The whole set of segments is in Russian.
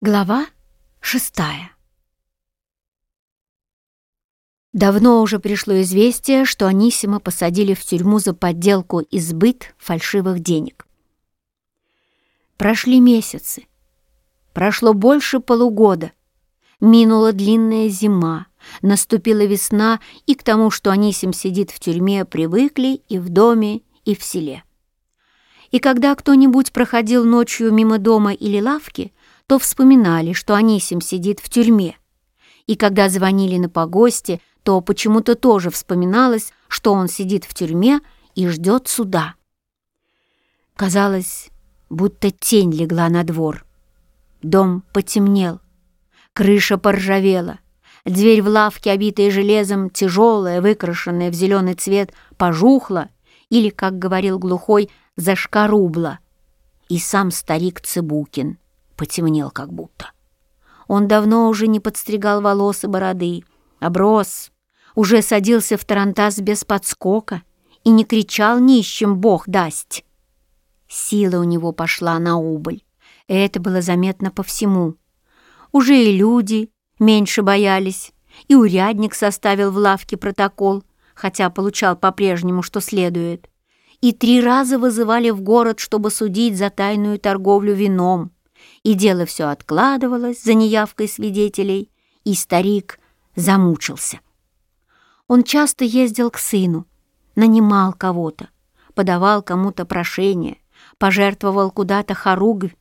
Глава шестая Давно уже пришло известие, что Анисима посадили в тюрьму за подделку и сбыт фальшивых денег. Прошли месяцы. Прошло больше полугода. Минула длинная зима, наступила весна, и к тому, что Анисим сидит в тюрьме, привыкли и в доме, и в селе. И когда кто-нибудь проходил ночью мимо дома или лавки, то вспоминали, что Анисим сидит в тюрьме. И когда звонили на погосте, то почему-то тоже вспоминалось, что он сидит в тюрьме и ждет суда. Казалось, будто тень легла на двор. Дом потемнел, крыша поржавела, дверь в лавке, обитая железом, тяжелая, выкрашенная в зеленый цвет, пожухла или, как говорил глухой, зашкарубла. И сам старик Цыбукин — потемнел как будто. Он давно уже не подстригал волосы бороды, оброс, уже садился в тарантас без подскока и не кричал нищим «Бог даст!». Сила у него пошла на убыль, и это было заметно по всему. Уже и люди меньше боялись, и урядник составил в лавке протокол, хотя получал по-прежнему, что следует, и три раза вызывали в город, чтобы судить за тайную торговлю вином и дело все откладывалось за неявкой свидетелей, и старик замучился. Он часто ездил к сыну, нанимал кого-то, подавал кому-то прошение, пожертвовал куда-то хоругвь.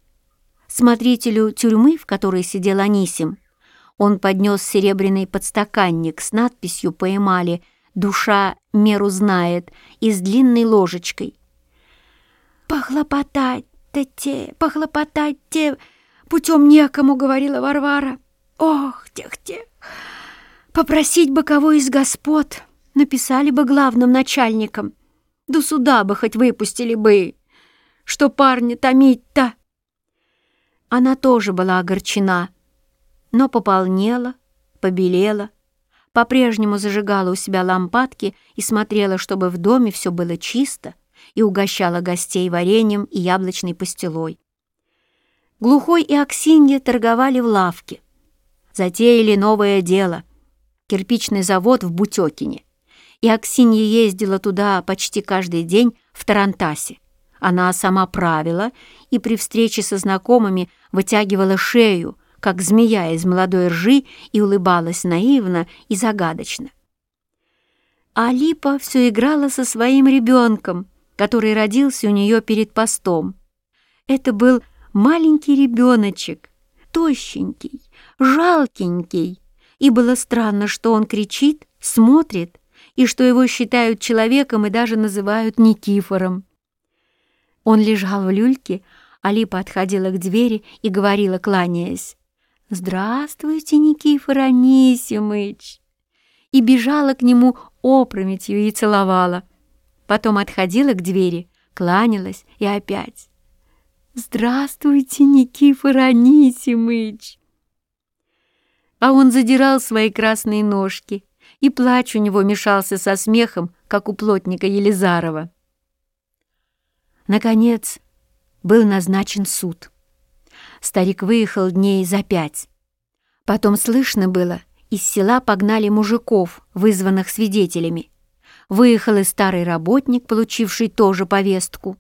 Смотрителю тюрьмы, в которой сидел Анисим, он поднес серебряный подстаканник с надписью по эмали «Душа меру знает» и с длинной ложечкой. «Похлопотать те, похлопотать-те, путем некому, — говорила Варвара. Ох, тех-тех, попросить бы кого из господ, написали бы главным начальником, до суда бы хоть выпустили бы, что парня томить-то. Она тоже была огорчена, но пополнела, побелела, по-прежнему зажигала у себя лампадки и смотрела, чтобы в доме все было чисто, и угощала гостей вареньем и яблочной пастилой. Глухой и Аксинья торговали в лавке. Затеяли новое дело — кирпичный завод в Бутёкине. И Аксинья ездила туда почти каждый день в Тарантасе. Она сама правила и при встрече со знакомыми вытягивала шею, как змея из молодой ржи, и улыбалась наивно и загадочно. А Липа все играла со своим ребенком — который родился у нее перед постом. Это был маленький ребеночек, тощенький, жалкенький, и было странно, что он кричит, смотрит, и что его считают человеком и даже называют Никифором. Он лежал в люльке, Алипа отходила к двери и говорила, кланяясь, «Здравствуйте, Никифор Анисимыч!» и бежала к нему опрометью и целовала потом отходила к двери, кланялась и опять. «Здравствуйте, Никифор Анисимыч!» А он задирал свои красные ножки, и плач у него мешался со смехом, как у плотника Елизарова. Наконец, был назначен суд. Старик выехал дней за пять. Потом слышно было, из села погнали мужиков, вызванных свидетелями. Выехал и старый работник, получивший тоже повестку.